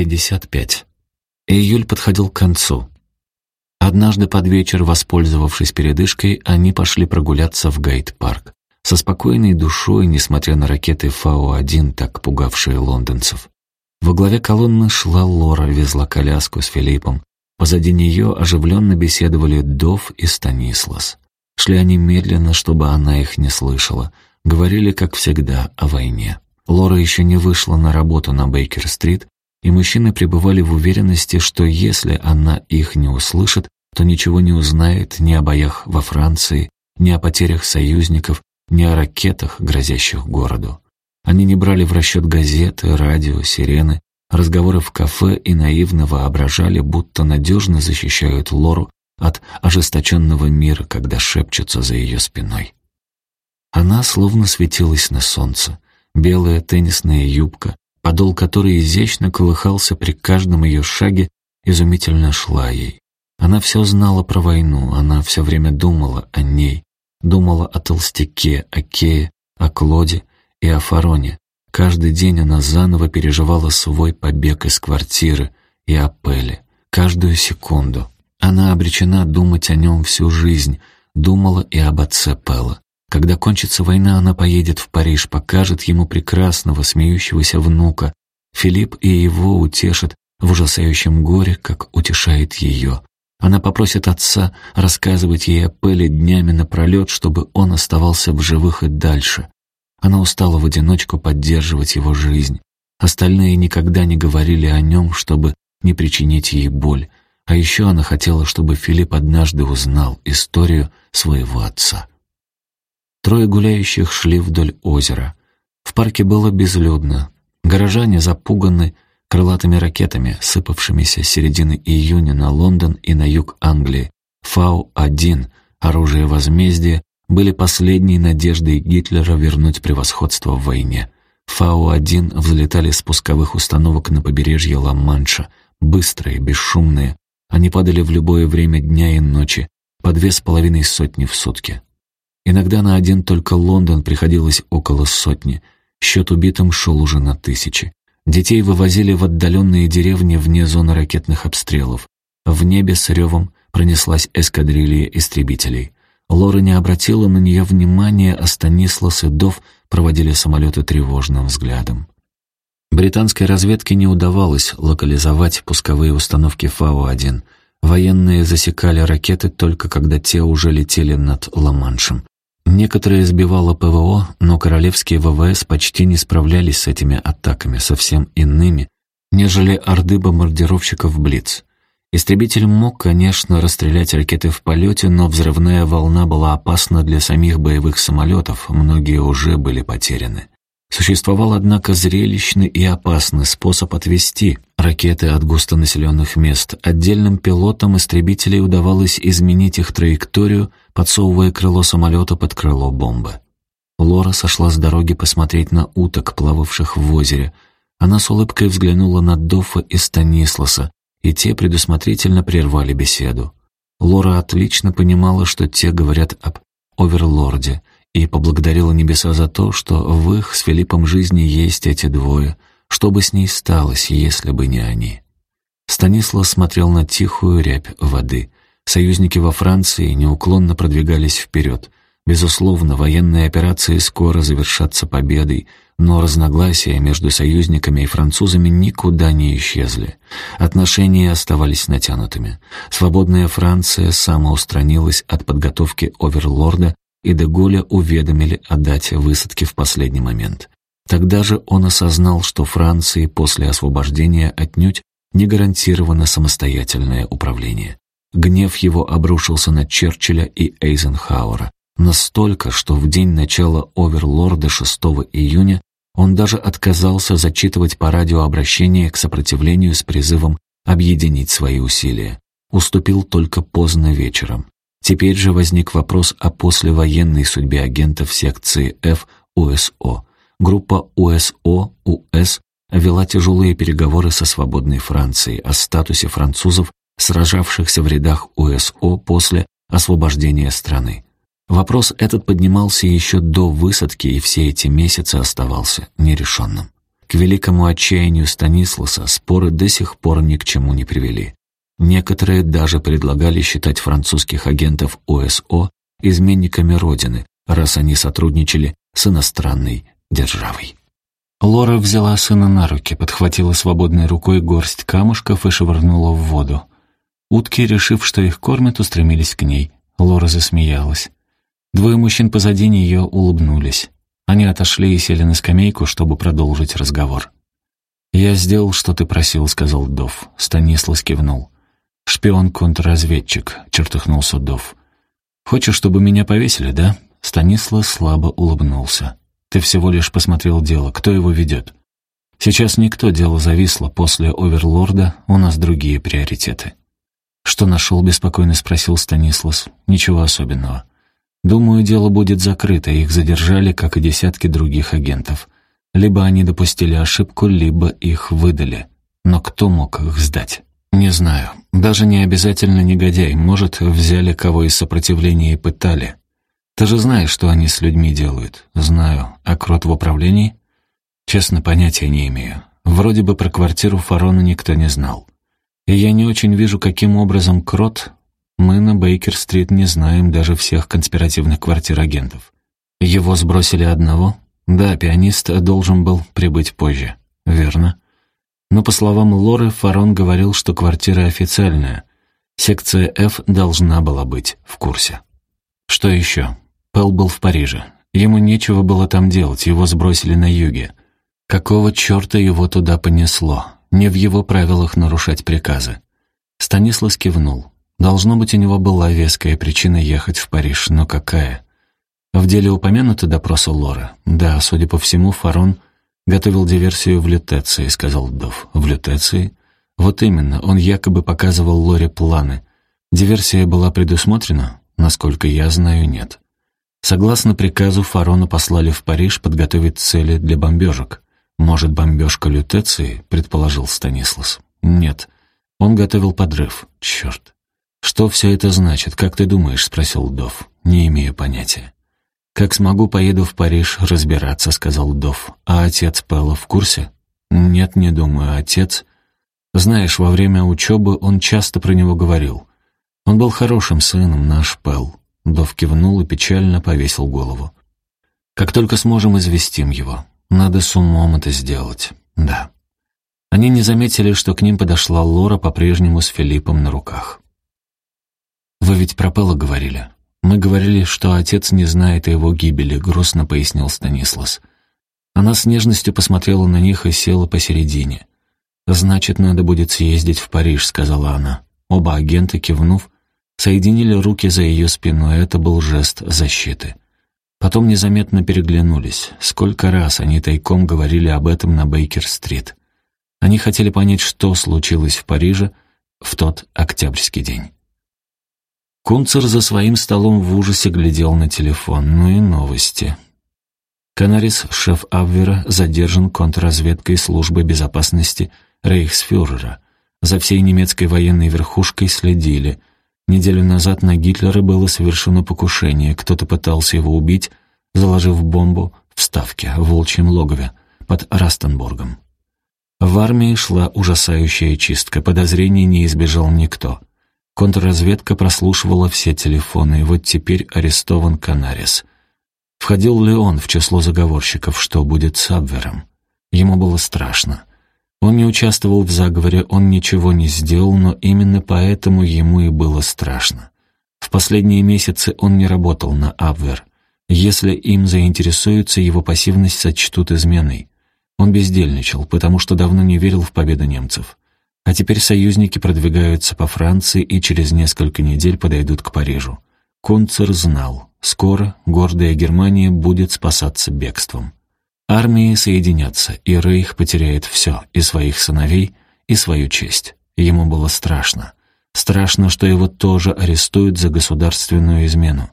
55. Июль подходил к концу. Однажды под вечер, воспользовавшись передышкой, они пошли прогуляться в Гайд-парк. Со спокойной душой, несмотря на ракеты Фау-1, так пугавшие лондонцев. Во главе колонны шла Лора, везла коляску с Филиппом. Позади нее оживленно беседовали Дов и Станислас. Шли они медленно, чтобы она их не слышала. Говорили, как всегда, о войне. Лора еще не вышла на работу на Бейкер-стрит, и мужчины пребывали в уверенности, что если она их не услышит, то ничего не узнает ни о боях во Франции, ни о потерях союзников, ни о ракетах, грозящих городу. Они не брали в расчет газеты, радио, сирены, разговоры в кафе и наивно воображали, будто надежно защищают Лору от ожесточенного мира, когда шепчутся за ее спиной. Она словно светилась на солнце, белая теннисная юбка, подол которой изящно колыхался при каждом ее шаге, изумительно шла ей. Она все знала про войну, она все время думала о ней, думала о толстяке, о Кее, о Клоде и о Фароне. Каждый день она заново переживала свой побег из квартиры и о Пеле. Каждую секунду. Она обречена думать о нем всю жизнь, думала и об отце Пела. Когда кончится война, она поедет в Париж, покажет ему прекрасного, смеющегося внука. Филипп и его утешат в ужасающем горе, как утешает ее. Она попросит отца рассказывать ей о Пеле днями напролет, чтобы он оставался в живых и дальше. Она устала в одиночку поддерживать его жизнь. Остальные никогда не говорили о нем, чтобы не причинить ей боль. А еще она хотела, чтобы Филипп однажды узнал историю своего отца. Трое гуляющих шли вдоль озера. В парке было безлюдно. Горожане запуганы крылатыми ракетами, сыпавшимися с середины июня на Лондон и на юг Англии. Фау-1, оружие возмездия, были последней надеждой Гитлера вернуть превосходство в войне. Фау-1 взлетали с пусковых установок на побережье Ла-Манша, быстрые, бесшумные. Они падали в любое время дня и ночи, по две с половиной сотни в сутки. Иногда на один только Лондон приходилось около сотни. Счет убитым шел уже на тысячи. Детей вывозили в отдаленные деревни вне зоны ракетных обстрелов. В небе с ревом пронеслась эскадрилья истребителей. Лора не обратила на нее внимания, а Станислас и Дов проводили самолеты тревожным взглядом. Британской разведке не удавалось локализовать пусковые установки Фау-1. Военные засекали ракеты только когда те уже летели над Ла-Маншем. Некоторые сбивало ПВО, но королевские ВВС почти не справлялись с этими атаками, совсем иными, нежели орды бомбардировщиков «Блиц». Истребитель мог, конечно, расстрелять ракеты в полете, но взрывная волна была опасна для самих боевых самолетов, многие уже были потеряны. Существовал, однако, зрелищный и опасный способ отвести ракеты от густонаселенных мест. Отдельным пилотам истребителей удавалось изменить их траекторию, подсовывая крыло самолета под крыло бомбы. Лора сошла с дороги посмотреть на уток, плававших в озере. Она с улыбкой взглянула на Доффа и Станисласа, и те предусмотрительно прервали беседу. Лора отлично понимала, что те говорят об оверлорде, и поблагодарила небеса за то, что в их с Филиппом жизни есть эти двое, что бы с ней сталось, если бы не они. Станислав смотрел на тихую рябь воды. Союзники во Франции неуклонно продвигались вперед. Безусловно, военные операции скоро завершатся победой, но разногласия между союзниками и французами никуда не исчезли. Отношения оставались натянутыми. Свободная Франция самоустранилась от подготовки оверлорда и Деголя уведомили о дате высадки в последний момент. Тогда же он осознал, что Франции после освобождения отнюдь не гарантировано самостоятельное управление. Гнев его обрушился на Черчилля и Эйзенхауэра, настолько, что в день начала оверлорда 6 июня он даже отказался зачитывать по радио обращение к сопротивлению с призывом объединить свои усилия. Уступил только поздно вечером. Теперь же возник вопрос о послевоенной судьбе агентов секции F УСО. Группа УСО, УС, вела тяжелые переговоры со свободной Францией о статусе французов, сражавшихся в рядах УСО после освобождения страны. Вопрос этот поднимался еще до высадки и все эти месяцы оставался нерешенным. К великому отчаянию Станисласа споры до сих пор ни к чему не привели. Некоторые даже предлагали считать французских агентов ОСО изменниками Родины, раз они сотрудничали с иностранной державой. Лора взяла сына на руки, подхватила свободной рукой горсть камушков и швырнула в воду. Утки, решив, что их кормят, устремились к ней. Лора засмеялась. Двое мужчин позади нее улыбнулись. Они отошли и сели на скамейку, чтобы продолжить разговор. «Я сделал, что ты просил», — сказал Дов. Станислав кивнул. «Шпион-контрразведчик», — чертыхнулся Дов. «Хочешь, чтобы меня повесили, да?» Станислав слабо улыбнулся. «Ты всего лишь посмотрел дело. Кто его ведет?» «Сейчас никто, дело зависло. После Оверлорда у нас другие приоритеты». «Что нашел?» — беспокойно спросил Станислав. «Ничего особенного. Думаю, дело будет закрыто, их задержали, как и десятки других агентов. Либо они допустили ошибку, либо их выдали. Но кто мог их сдать? Не знаю. Даже не обязательно негодяй. Может, взяли кого из сопротивления и пытали. Ты же знаешь, что они с людьми делают. Знаю. А крот в управлении? Честно, понятия не имею. Вроде бы про квартиру Фарона никто не знал. И я не очень вижу, каким образом крот мы на Бейкер-стрит не знаем даже всех конспиративных квартир агентов. Его сбросили одного? Да, пианист должен был прибыть позже. Верно. Но, по словам Лоры, Фарон говорил, что квартира официальная. Секция F должна была быть в курсе. Что еще? Пэл был в Париже. Ему нечего было там делать, его сбросили на юге. Какого черта его туда понесло? Не в его правилах нарушать приказы. Станислав кивнул. Должно быть, у него была веская причина ехать в Париж, но какая? В деле упомянуты допросы Лоры? Да, судя по всему, Фарон готовил диверсию в Лютеции, сказал Дов. В Лютеции? Вот именно, он якобы показывал Лоре планы. Диверсия была предусмотрена? Насколько я знаю, нет. Согласно приказу, Фарона послали в Париж подготовить цели для бомбежек. Может, бомбежка Лютеции, предположил Станислав. Нет, он готовил подрыв. Черт. «Что все это значит, как ты думаешь?» — спросил Дов. «Не имею понятия». «Как смогу, поеду в Париж разбираться», — сказал Дов. «А отец Пэлла в курсе?» «Нет, не думаю. Отец...» «Знаешь, во время учебы он часто про него говорил. Он был хорошим сыном, наш Пэл». Дов кивнул и печально повесил голову. «Как только сможем, известим его. Надо с умом это сделать. Да». Они не заметили, что к ним подошла Лора по-прежнему с Филиппом на руках. «Вы ведь про Пэлла говорили. Мы говорили, что отец не знает о его гибели», — грустно пояснил Станислас. Она с нежностью посмотрела на них и села посередине. «Значит, надо будет съездить в Париж», — сказала она. Оба агента, кивнув, соединили руки за ее спиной, это был жест защиты. Потом незаметно переглянулись. Сколько раз они тайком говорили об этом на Бейкер-стрит. Они хотели понять, что случилось в Париже в тот октябрьский день. Кунцер за своим столом в ужасе глядел на телефон. Ну и новости. Канарис, шеф Абвера, задержан контрразведкой службы безопасности Рейхсфюрера. За всей немецкой военной верхушкой следили. Неделю назад на Гитлера было совершено покушение. Кто-то пытался его убить, заложив бомбу в Ставке, в волчьем логове, под Растенбургом. В армии шла ужасающая чистка, подозрений не избежал никто. Контрразведка прослушивала все телефоны, и вот теперь арестован Канарис. Входил ли он в число заговорщиков, что будет с Абвером? Ему было страшно. Он не участвовал в заговоре, он ничего не сделал, но именно поэтому ему и было страшно. В последние месяцы он не работал на Абвер. Если им заинтересуются, его пассивность сочтут изменой. Он бездельничал, потому что давно не верил в победу немцев. А теперь союзники продвигаются по Франции и через несколько недель подойдут к Парижу. Кунцер знал, скоро гордая Германия будет спасаться бегством. Армии соединятся, и Рейх потеряет все, и своих сыновей, и свою честь. Ему было страшно. Страшно, что его тоже арестуют за государственную измену.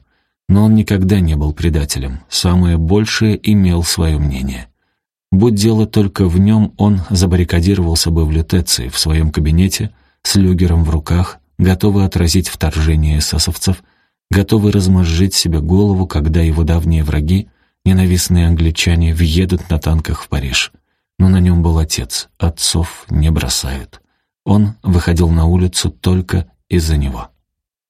Но он никогда не был предателем, самое большее имел свое мнение. Будь дело только в нем, он забаррикадировался бы в лютеции, в своем кабинете, с люгером в руках, готовый отразить вторжение эсэсовцев, готовый размозжить себе голову, когда его давние враги, ненавистные англичане, въедут на танках в Париж. Но на нем был отец. Отцов не бросают. Он выходил на улицу только из-за него.